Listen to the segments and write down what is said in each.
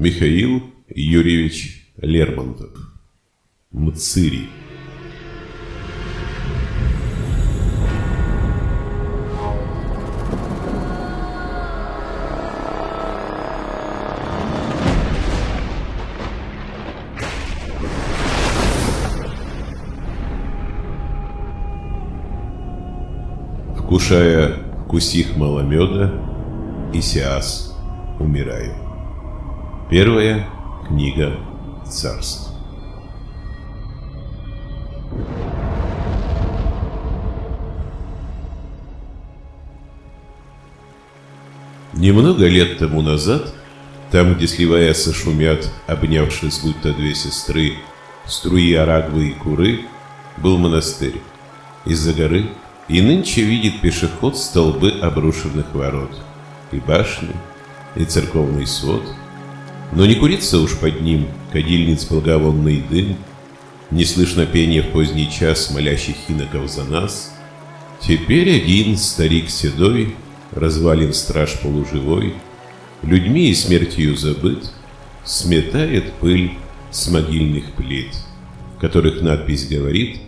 Михаил Юрьевич Лермонтов. Мцыри. Вкушая кусих маломеда, Исиас умираю. Первая книга царств. Немного лет тому назад, там, где сливаясь шумят, обнявшись будто две сестры, струи Арагвы и Куры, был монастырь. Из-за горы и нынче видит пешеход столбы обрушенных ворот, и башни, и церковный свод — но не курится уж под ним кадильниц благовонный дым, Не слышно пения в поздний час молящих иноков за нас. Теперь один старик седой, развалин страж полуживой, Людьми и смертью забыт, сметает пыль с могильных плит, которых надпись говорит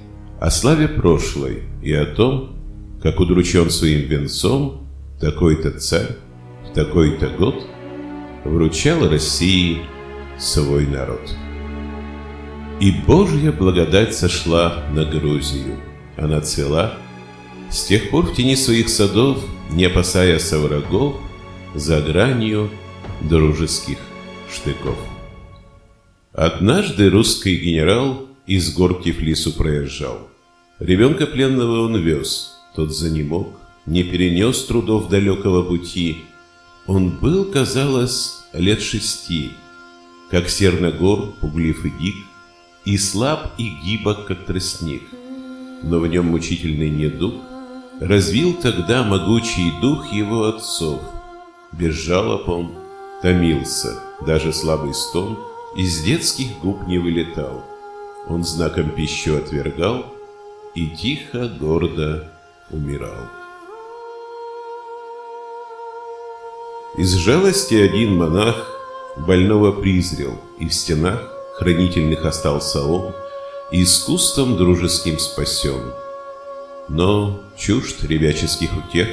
о славе прошлой и о том, как удручен своим венцом такой-то царь в такой-то год – вручал России свой народ. И Божья благодать сошла на Грузию. Она цвела. С тех пор в тени своих садов, не опасаясь врагов, за гранью дружеских штыков. Однажды русский генерал из гор Тифлису проезжал. Ребенка пленного он вез, тот занемог, не перенес трудов далекого пути, он был, казалось, лет шести, как серногор, пуглив и дик, и слаб и гибок, как тростник. Но в нем мучительный недуг развил тогда могучий дух его отцов. Без жалоб он томился, даже слабый стон из детских губ не вылетал. Он знаком пищу отвергал и тихо, гордо умирал. Из жалости один монах больного призрел, и в стенах хранительных остался он, и искусством дружеским спасен. Но чужд ребяческих утех,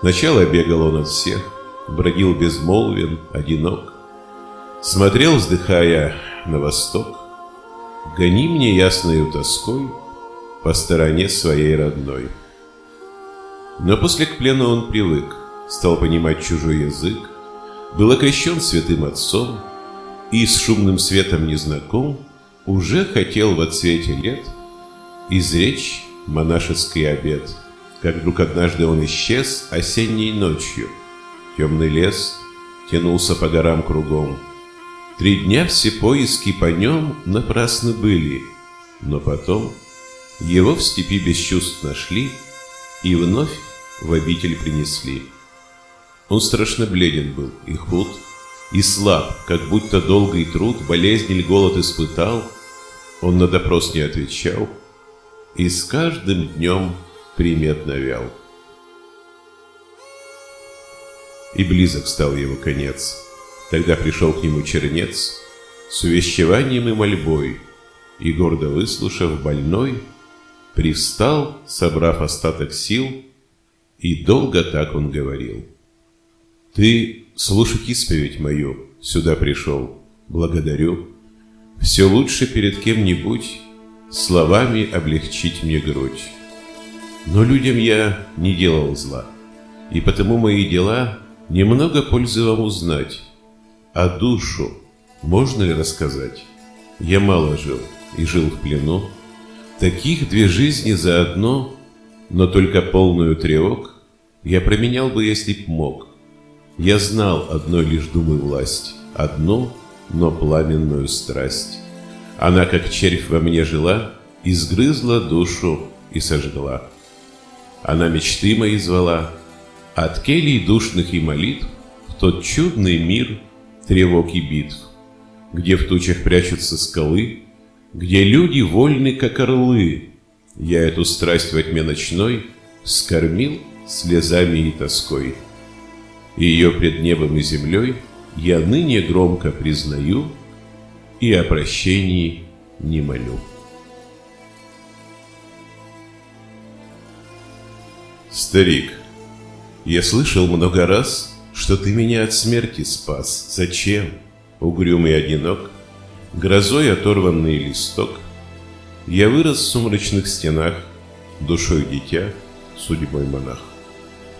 сначала бегал он от всех, бродил безмолвен, одинок, смотрел, вздыхая, на восток, гони мне ясною тоской по стороне своей родной. Но после к плену он привык, стал понимать чужой язык, был окрещен святым отцом и с шумным светом незнаком уже хотел в отсвете лет изречь монашеский обед, как вдруг однажды он исчез осенней ночью. Темный лес тянулся по горам кругом. Три дня все поиски по нем напрасно были, но потом его в степи без чувств нашли и вновь в обитель принесли. Он страшно бледен был и худ, и слаб, как будто долгий труд, болезнь или голод испытал. Он на допрос не отвечал и с каждым днем приметно вял. И близок стал его конец. Тогда пришел к нему чернец с увещеванием и мольбой, и, гордо выслушав больной, привстал, собрав остаток сил, и долго так он говорил — ты, слушать исповедь мою, сюда пришел. Благодарю. Все лучше перед кем-нибудь словами облегчить мне грудь. Но людям я не делал зла, и потому мои дела немного пользы вам узнать. А душу можно ли рассказать? Я мало жил и жил в плену. Таких две жизни за одно, но только полную тревог я променял бы, если б мог. Я знал одной лишь думы власть, одну, но пламенную страсть. Она, как червь во мне жила, изгрызла душу и сожгла. Она мечты мои звала, от келий душных и молитв в тот чудный мир тревог и битв, где в тучах прячутся скалы, где люди вольны, как орлы. Я эту страсть во тьме ночной скормил слезами и тоской ее пред небом и землей я ныне громко признаю и о прощении не молю. Старик, я слышал много раз, что ты меня от смерти спас. Зачем? Угрюмый одинок, грозой оторванный листок. Я вырос в сумрачных стенах, душой дитя, судьбой монах.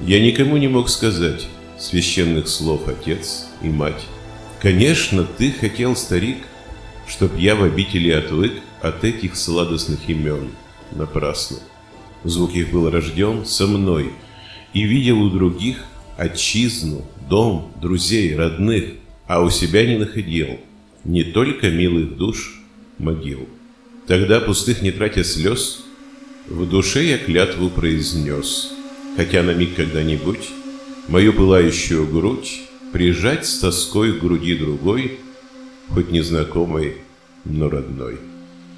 Я никому не мог сказать священных слов отец и мать. Конечно, ты хотел, старик, чтоб я в обители отвык от этих сладостных имен напрасно. Звук их был рожден со мной и видел у других отчизну, дом, друзей, родных, а у себя не находил не только милых душ, могил. Тогда, пустых не тратя слез, в душе я клятву произнес, хотя на миг когда-нибудь мою пылающую грудь прижать с тоской к груди другой, хоть незнакомой, но родной.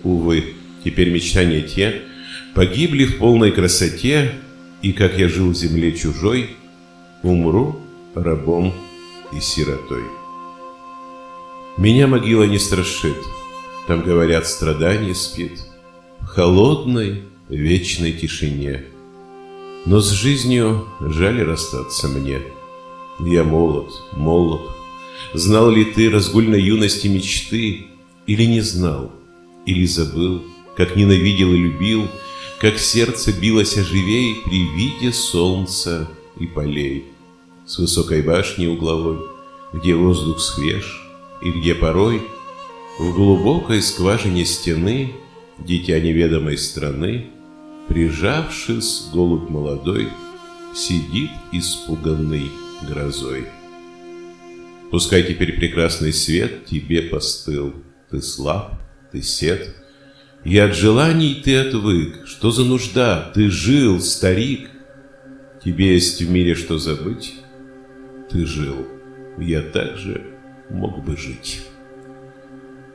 Увы, теперь мечтания те погибли в полной красоте, и как я жил в земле чужой, умру рабом и сиротой. Меня могила не страшит, там, говорят, страдание спит в холодной вечной тишине. Но с жизнью жаль расстаться мне. Я молод, молод. Знал ли ты разгульной юности мечты, или не знал, или забыл, как ненавидел и любил, как сердце билось оживей при виде солнца и полей. С высокой башни угловой, где воздух свеж, и где порой в глубокой скважине стены дитя неведомой страны, прижавшись, голубь молодой, сидит испуганный грозой. Пускай теперь прекрасный свет тебе постыл, ты слаб, ты сед, и от желаний ты отвык, что за нужда, ты жил, старик, тебе есть в мире что забыть, ты жил, я также мог бы жить.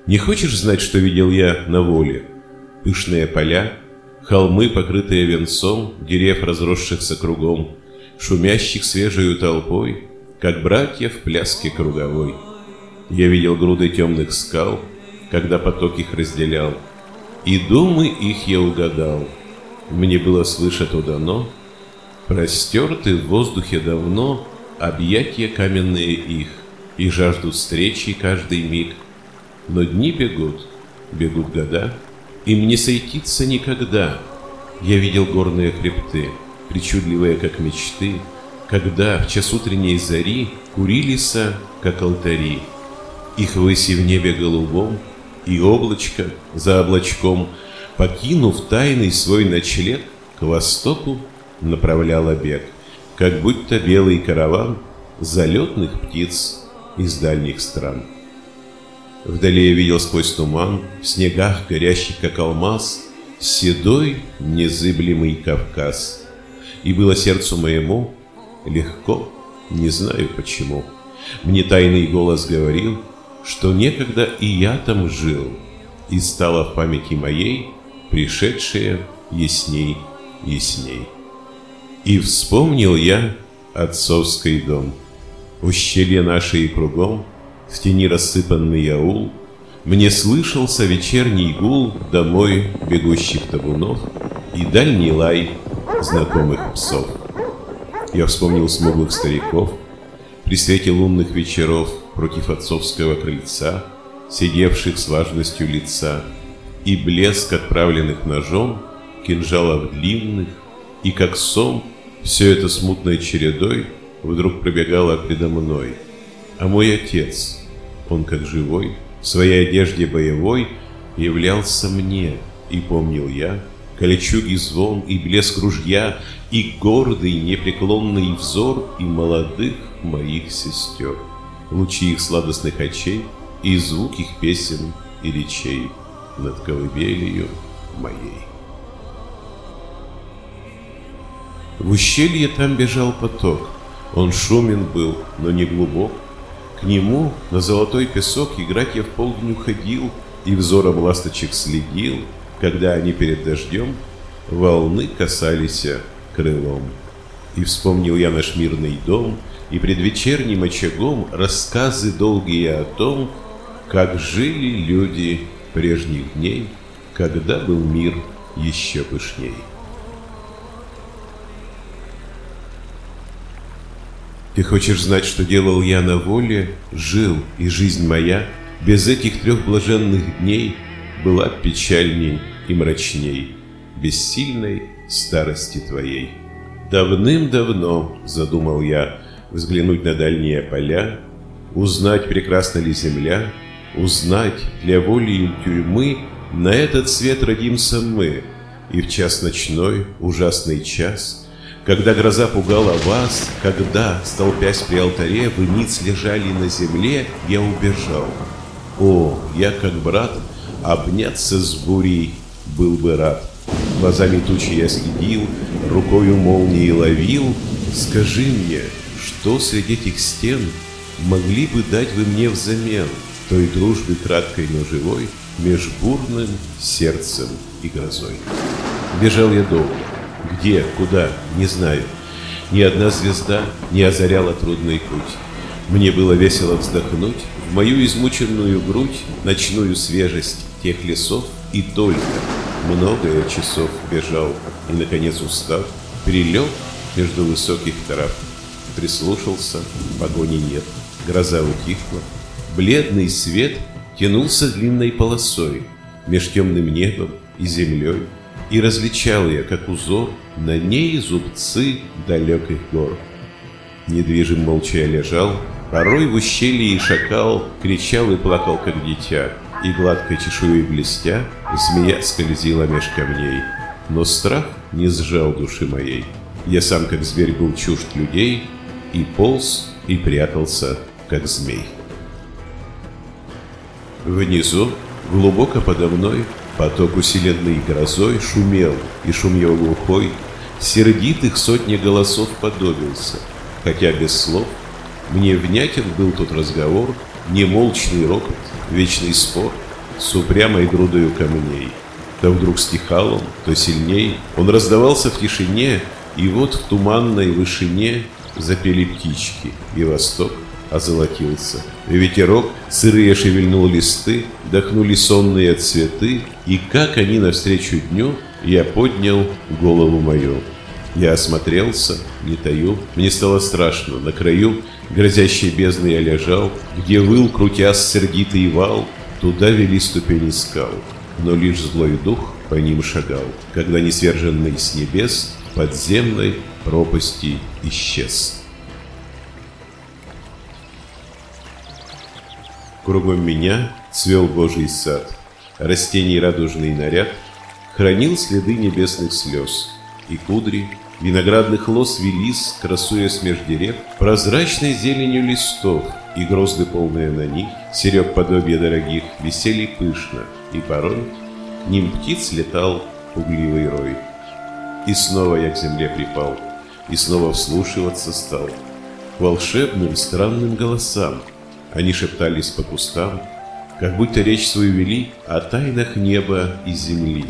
Не хочешь знать, что видел я на воле? Пышные поля, холмы, покрытые венцом, дерев, разросшихся кругом, шумящих свежею толпой, как братья в пляске круговой. Я видел груды темных скал, когда поток их разделял, и думы их я угадал. Мне было слышать удано, простерты в воздухе давно объятия каменные их, и жаждут встречи каждый миг. Но дни бегут, бегут года, им не сойтиться никогда. Я видел горные хребты, причудливые, как мечты, когда в час утренней зари курилися, как алтари. Их выси в небе голубом, и облачко за облачком, покинув тайный свой ночлег, к востоку направляла бег, как будто белый караван залетных птиц из дальних стран. Вдали видел сквозь туман, в снегах горящих, как алмаз, седой незыблемый Кавказ. И было сердцу моему легко, не знаю почему. Мне тайный голос говорил, что некогда и я там жил, и стало в памяти моей пришедшее ясней, ясней. И вспомнил я отцовский дом, ущелье нашей кругом, в тени рассыпанный аул, мне слышался вечерний гул домой бегущих табунов и дальний лай знакомых псов. Я вспомнил смуглых стариков при свете лунных вечеров против отцовского крыльца, сидевших с важностью лица, и блеск отправленных ножом кинжалов длинных, и как сон все это смутной чередой вдруг пробегало предо мной. А мой отец, он как живой, в своей одежде боевой, являлся мне, и помнил я, Кольчуги звон и блеск ружья, И гордый непреклонный взор И молодых моих сестер лучи их сладостных очей и звук их песен и речей над колыбелью моей. В ущелье там бежал поток, он шумен был, но не глубок. К нему на золотой песок играть я в полдень уходил и взором ласточек следил, когда они перед дождем волны касались крылом. И вспомнил я наш мирный дом, и пред вечерним очагом рассказы долгие о том, как жили люди прежних дней, когда был мир еще пышней. Ты хочешь знать, что делал я на воле, жил, и жизнь моя без этих трех блаженных дней была печальней и мрачней, бессильной старости твоей. Давным-давно задумал я взглянуть на дальние поля, узнать, прекрасна ли земля, узнать, для воли и тюрьмы на этот свет родимся мы, и в час ночной, ужасный час, когда гроза пугала вас, когда, столпясь при алтаре, вы ниц лежали на земле, я убежал. О, я как брат, обняться с бурей был бы рад. Глазами тучи я следил, рукою молнии ловил. Скажи мне, что среди этих стен могли бы дать вы мне взамен той дружбы краткой, но живой, меж бурным сердцем и грозой? Бежал я долго. Где, куда, не знаю. Ни одна звезда не озаряла трудный путь. Мне было весело вздохнуть в мою измученную грудь ночную свежесть тех лесов и только многое часов бежал и, наконец, устав, перелег между высоких трав. Прислушался, погони нет, гроза утихла. Бледный свет тянулся длинной полосой меж темным небом и землей, и различал я, как узор, на ней зубцы далеких гор. Недвижим молча я лежал, порой в ущелье и шакал кричал и плакал, как дитя, и гладкой чешуей блестя, змея скользила меж камней. Но страх не сжал души моей. Я сам, как зверь, был чужд людей, и полз, и прятался, как змей. Внизу, глубоко подо мной, поток усиленный грозой шумел, и шум его глухой, сердитых сотни голосов подобился, хотя без слов мне внятен был тот разговор, немолчный ропот, вечный спор с упрямой грудою камней. То вдруг стихал он, то сильней, он раздавался в тишине, и вот в туманной вышине запели птички, и восток озолотился. Ветерок сырые шевельнул листы, дохнули сонные цветы, и как они навстречу дню, я поднял голову мою. Я осмотрелся, не таю, мне стало страшно, на краю грозящей бездны я лежал, где выл, крутясь сердитый вал, туда вели ступени скал, но лишь злой дух по ним шагал, когда несверженный с небес подземной пропасти исчез. Кругом меня цвел Божий сад, растений радужный наряд. Хранил следы небесных слез, и кудри Виноградных лос велись, красуясь меж дерев, Прозрачной зеленью листов, и грозды полные на них, Серег подобия дорогих, висели пышно, и порой Ним птиц летал пугливый рой. И снова я к земле припал, и снова вслушиваться стал. К волшебным странным голосам. Они шептались по кустам, как будто речь свою вели о тайнах неба и земли.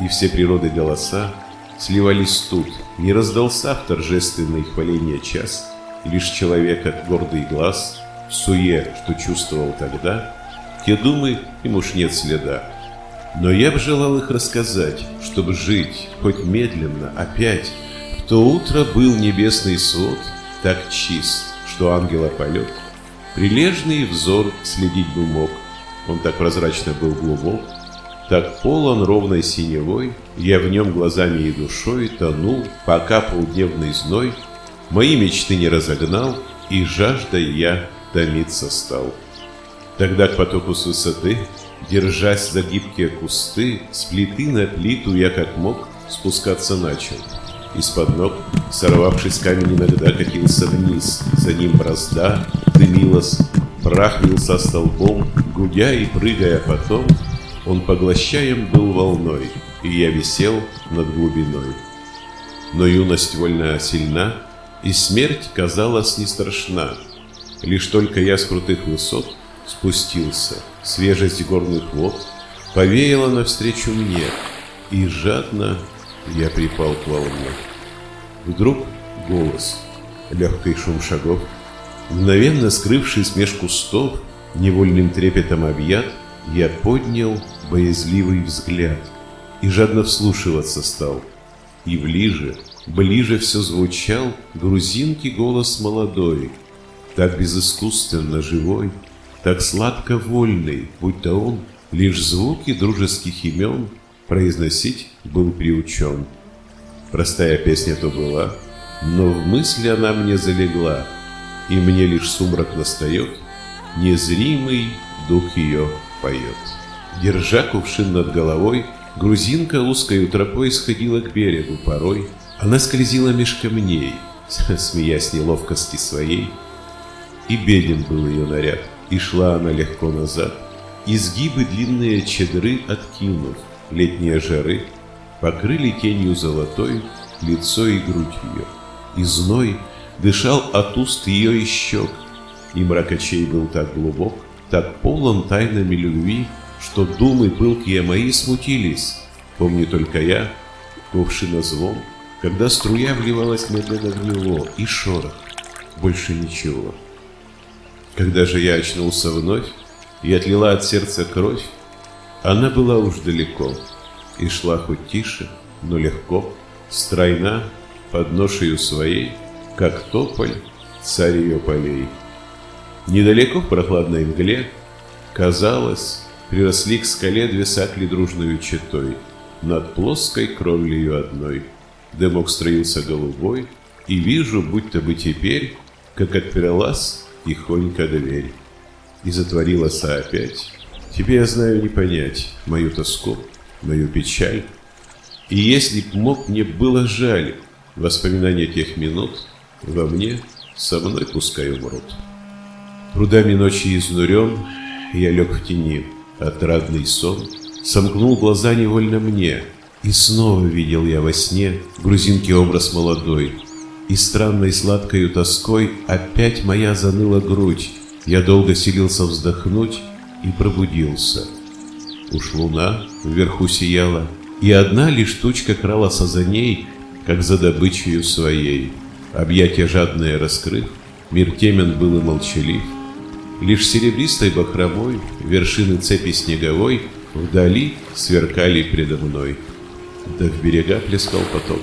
И все природы голоса сливались тут, не раздался в торжественный хваление час, лишь человека гордый глаз, в суе, что чувствовал тогда, те думы им уж нет следа. Но я бы желал их рассказать, чтобы жить, хоть медленно, опять. В то утро был небесный свод так чист, что ангела полет. Прилежный взор следить бы мог, он так прозрачно был глубок, так полон ровной синевой, я в нем глазами и душой тонул, пока полдневный зной мои мечты не разогнал, и жаждой я томиться стал. Тогда к потоку с высоты, держась за гибкие кусты, с плиты на плиту я как мог спускаться начал. Из-под ног, сорвавшись камень иногда катился вниз, за ним бразда дымилась, прах лился столбом, гудя и прыгая потом, он поглощаем был волной, и я висел над глубиной. Но юность вольная сильна, и смерть казалась не страшна. Лишь только я с крутых высот спустился, свежесть горных вод повеяла навстречу мне, и жадно я припал к волне. Вдруг голос, легкий шум шагов. Мгновенно скрывшись меж кустов, невольным трепетом объят, я поднял боязливый взгляд и жадно вслушиваться стал. И ближе, ближе все звучал грузинки голос молодой, так безыскусственно живой, так сладко вольный, будто он лишь звуки дружеских имен произносить был приучен. Простая песня то была, но в мысли она мне залегла, и мне лишь сумрак настает, незримый дух ее поет. Держа кувшин над головой, грузинка узкой тропой сходила к берегу порой. Она скользила меж камней, смеясь неловкости своей, и беден был ее наряд, и шла она легко назад, изгибы длинные чедры откинув, летние жары покрыли тенью золотой лицо и грудь ее, и зной дышал от уст ее и щек, и мракочей был так глубок, так полон тайнами любви, что думы пылкие мои смутились. Помню только я, ковшина звон, когда струя вливалась медленно в него, и шорох, больше ничего. Когда же я очнулся вновь, и отлила от сердца кровь, она была уж далеко, и шла хоть тише, но легко, стройна, под ношею своей, как тополь, царь ее полей. Недалеко в прохладной мгле, казалось, приросли к скале две сакли дружную четой, над плоской кровлею одной. Дымок строился голубой, и вижу, будто бы теперь, как отпиралась тихонько дверь. И затворилась опять, Тебе я знаю не понять мою тоску, мою печаль. И если б мог, мне было жаль воспоминания тех минут во мне, со мной пускай умрут. Трудами ночи изнурен, я лег в тени, отрадный сон, сомкнул глаза невольно мне, и снова видел я во сне грузинки образ молодой, и странной сладкою тоской опять моя заныла грудь, я долго силился вздохнуть, и пробудился. Уж луна вверху сияла, и одна лишь тучка кралась за ней, как за добычею своей. Объятия жадные раскрыв, мир темен был и молчалив. Лишь серебристой бахромой вершины цепи снеговой вдали сверкали предо мной. Да в берега плескал поток.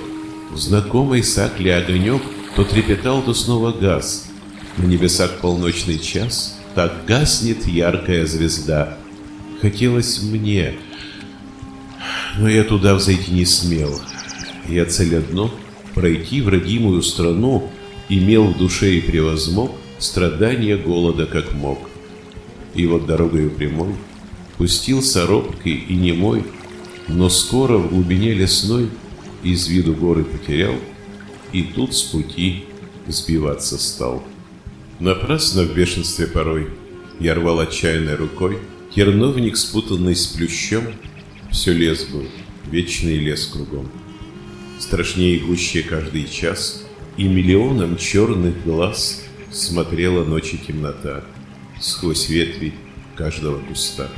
В знакомой сакле огонек то трепетал, то снова газ. На небесах полночный час — так гаснет яркая звезда. Хотелось мне, но я туда взойти не смел. Я цель одно — пройти в родимую страну, имел в душе и превозмог страдания голода как мог. И вот дорогою прямой пустился робкий и немой, но скоро в глубине лесной из виду горы потерял, и тут с пути сбиваться стал. Напрасно в бешенстве порой Я рвал отчаянной рукой Терновник, спутанный с плющом, Все лес был, вечный лес кругом. Страшнее и гуще каждый час, И миллионом черных глаз Смотрела ночи темнота Сквозь ветви каждого куста.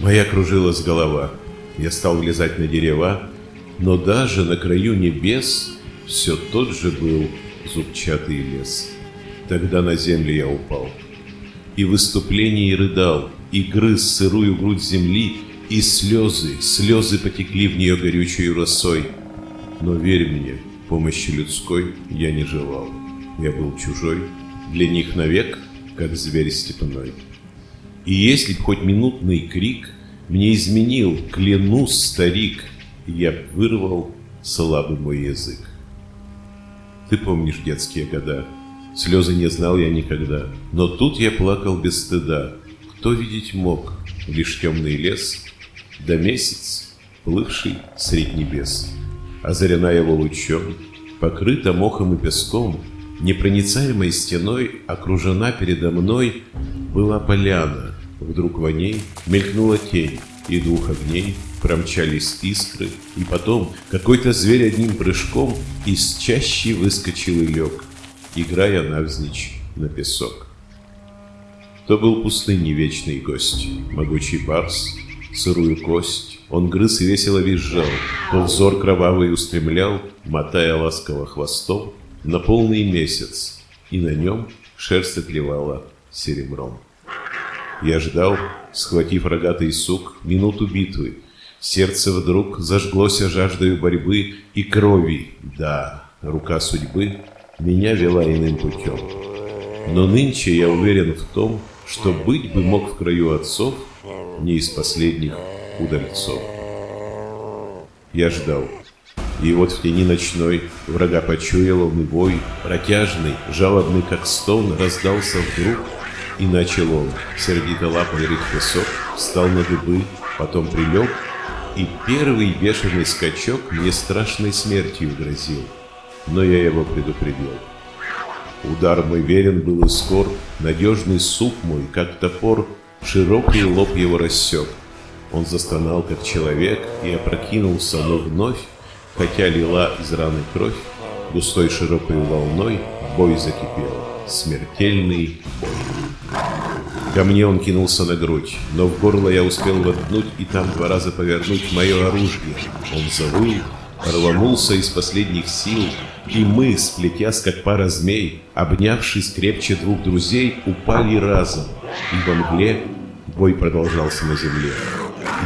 Моя кружилась голова, Я стал влезать на дерева, Но даже на краю небес Все тот же был зубчатый лес. Тогда на землю я упал. И в выступлении рыдал, и грыз сырую грудь земли, и слезы, слезы потекли в нее горючей росой. Но верь мне, помощи людской я не желал. Я был чужой, для них навек, как зверь степной. И если б хоть минутный крик Мне изменил, клянусь, старик, Я б вырвал слабый мой язык. Ты помнишь детские года, Слезы не знал я никогда, но тут я плакал без стыда. Кто видеть мог? Лишь темный лес, да месяц, плывший средь небес. Озарена его лучом, покрыта мохом и песком, непроницаемой стеной окружена передо мной была поляна. Вдруг во ней мелькнула тень, и двух огней промчались искры, и потом какой-то зверь одним прыжком из чащи выскочил и лег играя навзничь на песок. То был пустыни вечный гость, могучий барс, сырую кость, он грыз и весело визжал, то взор кровавый устремлял, мотая ласково хвостом, на полный месяц, и на нем шерсть отливала серебром. Я ждал, схватив рогатый сук, минуту битвы. Сердце вдруг зажглося жаждою борьбы и крови. Да, рука судьбы меня вела иным путем. Но нынче я уверен в том, что быть бы мог в краю отцов не из последних удальцов. Я ждал. И вот в тени ночной врага почуял он бой, протяжный, жалобный, как стон, раздался вдруг, и начал он, сердито лапой рыть песок, встал на дыбы, потом прилег, и первый бешеный скачок мне страшной смертью грозил, но я его предупредил. Удар мой верен был и скор, надежный суп мой, как топор, широкий лоб его рассек. Он застонал, как человек, и опрокинулся, но вновь Хотя лила из раны кровь, густой широкой волной бой закипел, смертельный бой. Ко мне он кинулся на грудь, но в горло я успел воткнуть и там два раза повернуть мое оружие. Он завыл, рванулся из последних сил, и мы, сплетясь как пара змей, обнявшись крепче двух друзей, упали разом, и во мгле бой продолжался на земле.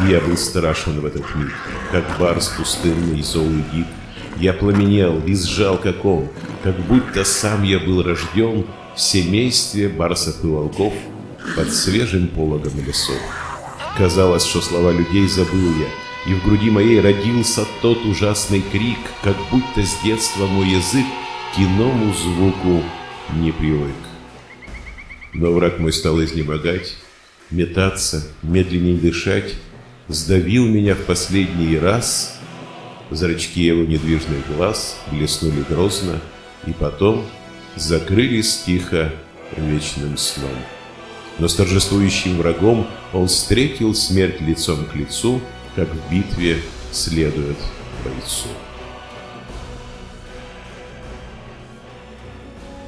Я был страшен в этот миг, как барс пустынный, золый дик. Я пламенел, визжал как он, как будто сам я был рожден в семействе барсов и волков под свежим пологом лесов. Казалось, что слова людей забыл я, и в груди моей родился тот ужасный крик, как будто с детства мой язык к иному звуку не привык. Но враг мой стал изнемогать, метаться, медленнее дышать, сдавил меня в последний раз. Зрачки его недвижных глаз блеснули грозно, и потом закрылись тихо вечным сном. Но с торжествующим врагом он встретил смерть лицом к лицу, как в битве следует бойцу.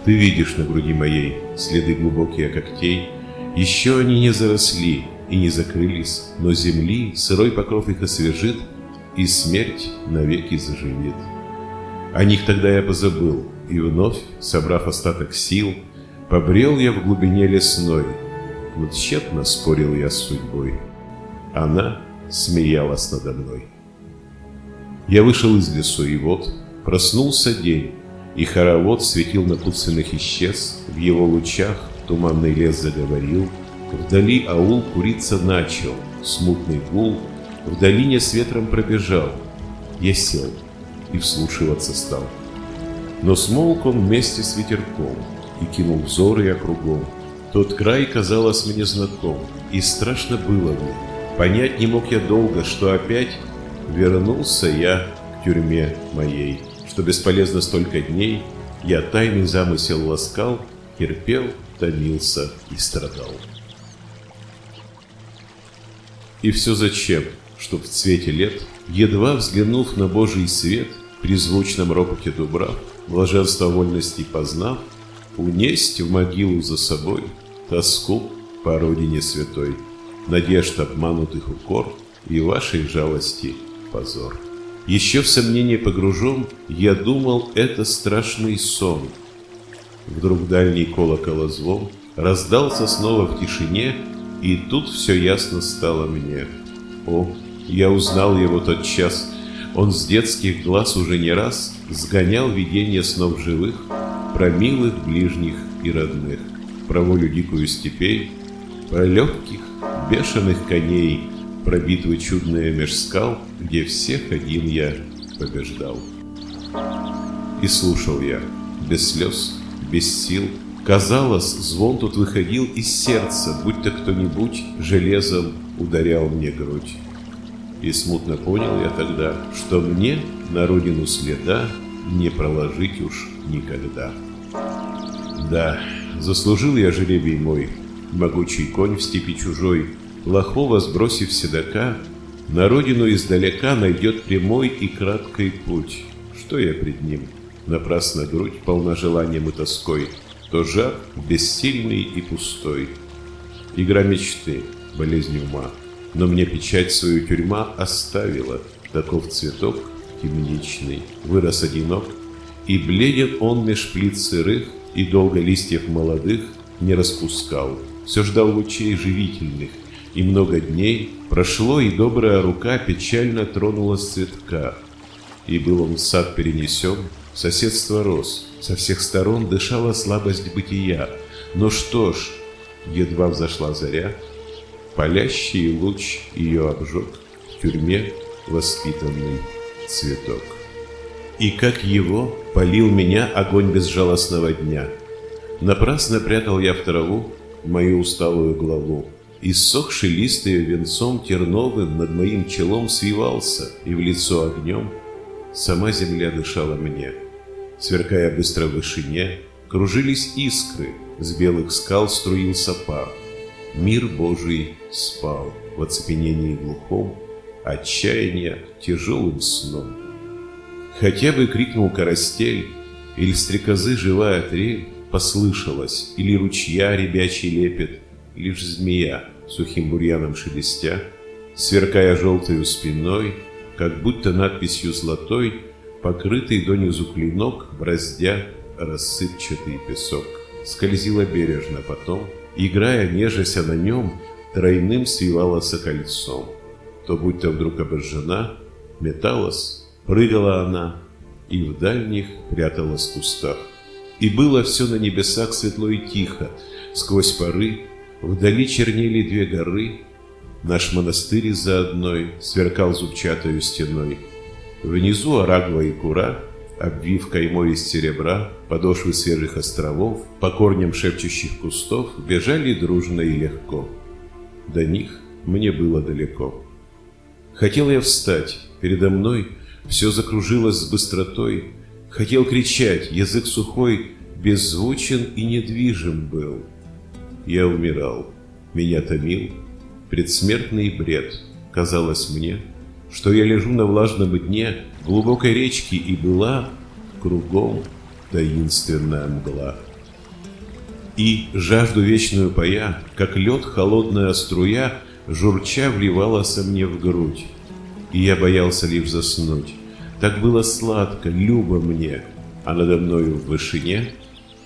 Ты видишь на груди моей следы глубокие когтей, еще они не заросли, и не закрылись, но земли сырой покров их освежит, и смерть навеки заживет. О них тогда я позабыл, и вновь, собрав остаток сил, побрел я в глубине лесной, но тщетно спорил я с судьбой. Она смеялась надо мной. Я вышел из лесу, и вот проснулся день, и хоровод светил напутственных исчез, в его лучах туманный лес заговорил — Вдали аул куриться начал, смутный гул В долине с ветром пробежал. Я сел и вслушиваться стал. Но смолк он вместе с ветерком И кинул взоры я кругом. Тот край казалось мне знаком, И страшно было мне. Понять не мог я долго, что опять Вернулся я к тюрьме моей, Что бесполезно столько дней Я тайный замысел ласкал, Терпел, томился и страдал. И все зачем? Чтоб в цвете лет, едва взглянув на Божий свет, при звучном ропоте дубрав, блаженство вольности познав, унесть в могилу за собой тоску по родине святой, надежд обманутых укор и вашей жалости позор. Еще в сомнение погружен, я думал, это страшный сон. Вдруг дальний колокол звон раздался снова в тишине, и тут все ясно стало мне. О, я узнал его тот час. Он с детских глаз уже не раз сгонял видение снов живых, про милых, ближних и родных, про волю дикую степей, про легких, бешеных коней, про битвы чудные меж скал, где всех один я побеждал. И слушал я, без слез, без сил, Казалось, звон тут выходил из сердца, будто кто-нибудь железом ударял мне грудь. И смутно понял я тогда, что мне на родину следа не проложить уж никогда. Да, заслужил я жеребий мой, могучий конь в степи чужой, лохого сбросив седока, на родину издалека найдет прямой и краткий путь. Что я пред ним? Напрасно грудь полна желанием и тоской — то жар бессильный и пустой. Игра мечты, болезнь ума, но мне печать свою тюрьма оставила, таков цветок темничный, вырос одинок, И бледен он меж плит сырых, и долго листьев молодых не распускал. Все ждал лучей живительных, и много дней прошло, и добрая рука печально тронула цветка. И был он в сад перенесен, соседство рос, со всех сторон дышала слабость бытия. Но что ж, едва взошла заря, палящий луч ее обжег в тюрьме воспитанный цветок. И как его полил меня огонь безжалостного дня. Напрасно прятал я в траву мою усталую главу. Иссохший лист ее венцом терновым над моим челом свивался, и в лицо огнем сама земля дышала мне. Сверкая быстро в вышине, кружились искры, с белых скал струился пар. Мир Божий спал в оцепенении глухом, отчаяния тяжелым сном. Хотя бы крикнул карастель, или стрекозы живая трель послышалась, или ручья ребячий лепет, лишь змея, сухим бурьяном шелестя, сверкая желтою спиной, как будто надписью золотой, покрытый донизу клинок, браздя рассыпчатый песок, скользила бережно потом, играя, нежася на нем, тройным свивалась кольцом. То будто вдруг обожжена, металась, Прыгала она и в дальних пряталась в кустах. И было все на небесах светло и тихо. Сквозь поры вдали чернели две горы. Наш монастырь за одной сверкал зубчатою стеной. Внизу Арагва и Кура, обвив каймой из серебра, подошвы свежих островов, по корням шепчущих кустов, бежали дружно и легко. До них мне было далеко. Хотел я встать, передо мной — все закружилось с быстротой. Хотел кричать, язык сухой, беззвучен и недвижим был. Я умирал, меня томил предсмертный бред. Казалось мне, что я лежу на влажном дне глубокой речки и была кругом таинственная мгла. И жажду вечную пая, как лед холодная струя, журча вливалась мне в грудь и я боялся лишь заснуть. Так было сладко, любо мне, а надо мною в вышине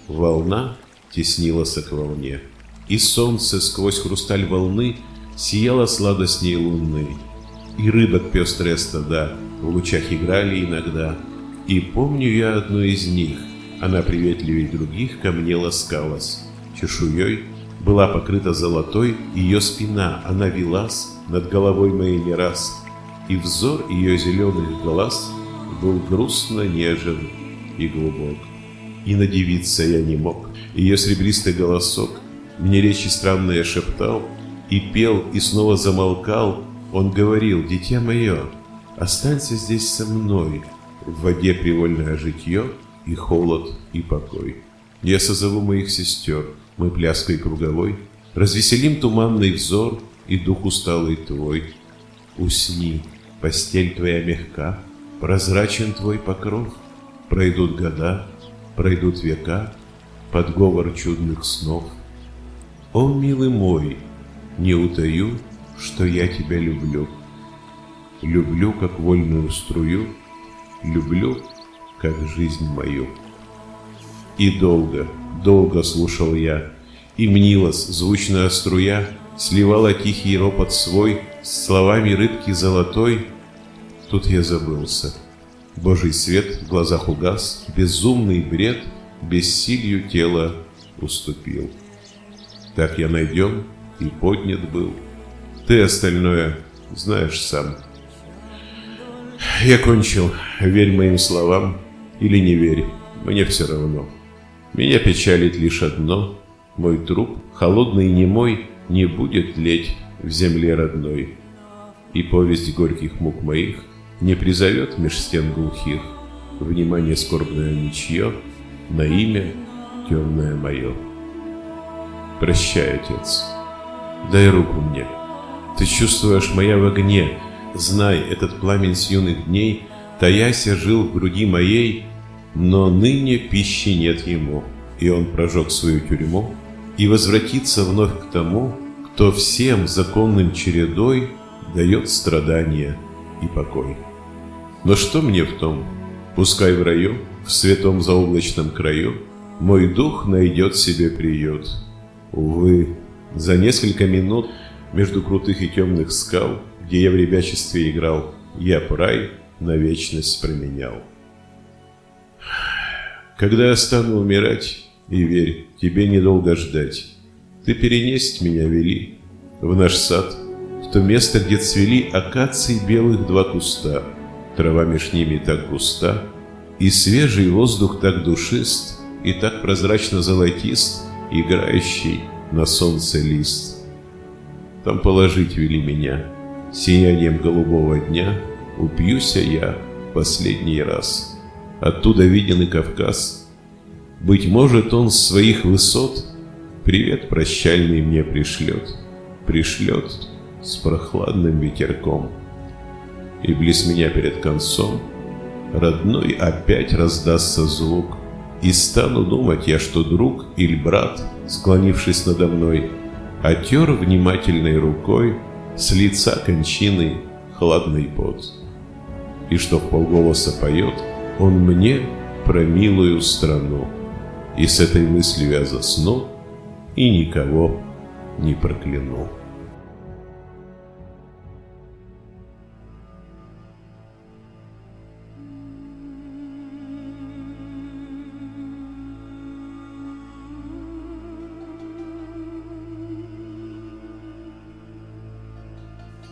волна теснилась к волне. И солнце сквозь хрусталь волны сияло сладостней луны. И рыбок пестрые стада в лучах играли иногда. И помню я одну из них, она приветливей других ко мне ласкалась. Чешуей была покрыта золотой, ее спина, она велась над головой моей не раз, и взор ее зеленых глаз был грустно нежен и глубок. И надевиться я не мог. Ее серебристый голосок мне речи странные шептал, и пел, и снова замолкал. Он говорил, дитя мое, останься здесь со мной, в воде привольное житье и холод, и покой. Я созову моих сестер, мы пляской круговой, развеселим туманный взор и дух усталый твой. Усни, Постель твоя мягка, прозрачен твой покров. Пройдут года, пройдут века, под говор чудных снов. О, милый мой, не утаю, что я тебя люблю. Люблю, как вольную струю, люблю, как жизнь мою. И долго, долго слушал я, и мнилась звучная струя, сливала тихий ропот свой с словами рыбки золотой. Тут я забылся. Божий свет в глазах угас, безумный бред бессилью тела уступил. Так я найден и поднят был. Ты остальное знаешь сам. Я кончил. Верь моим словам или не верь, мне все равно. Меня печалит лишь одно. Мой труп, холодный и немой, не будет леть в земле родной. И повесть горьких мук моих не призовет меж стен глухих Внимание скорбное ничье на имя темное мое. Прощай, отец, дай руку мне. Ты чувствуешь моя в огне, знай, этот пламень с юных дней, Таяся жил в груди моей, но ныне пищи нет ему, и он прожег свою тюрьму, и возвратится вновь к тому, кто всем законным чередой дает страдания и покой. Но что мне в том? Пускай в раю в святом заоблачном краю мой дух найдет себе приют. Увы, за несколько минут между крутых и темных скал, где я в ребячестве играл, я прай на вечность променял. Когда я стану умирать, и верь, тебе недолго ждать, ты перенесть меня вели в наш сад, в то место, где цвели акаций белых два куста, трава меж ними так густа, и свежий воздух так душист, и так прозрачно-золотист, играющий на солнце лист. Там положить вели меня, сиянием голубого дня Упьюся я последний раз. Оттуда виден и Кавказ. Быть может, он с своих высот Привет прощальный мне пришлет, Пришлет с прохладным ветерком. И близ меня перед концом Родной опять раздастся звук, И стану думать я, что друг или брат, Склонившись надо мной, Отер внимательной рукой С лица кончины хладный пот. И что в полголоса поет Он мне про милую страну. И с этой мыслью я засну И никого не прокляну.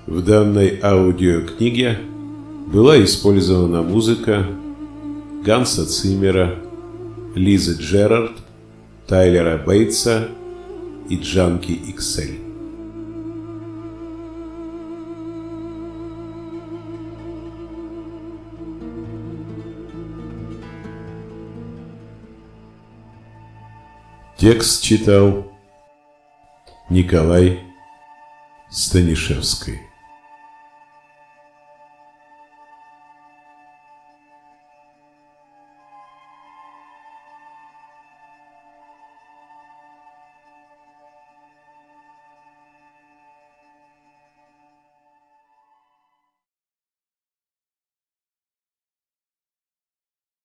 В данной аудиокниге была использована музыка Ганса Циммера, Лизы Джерард, Тайлера Бейтса и Джанки Иксель. Текст читал Николай Станишевский.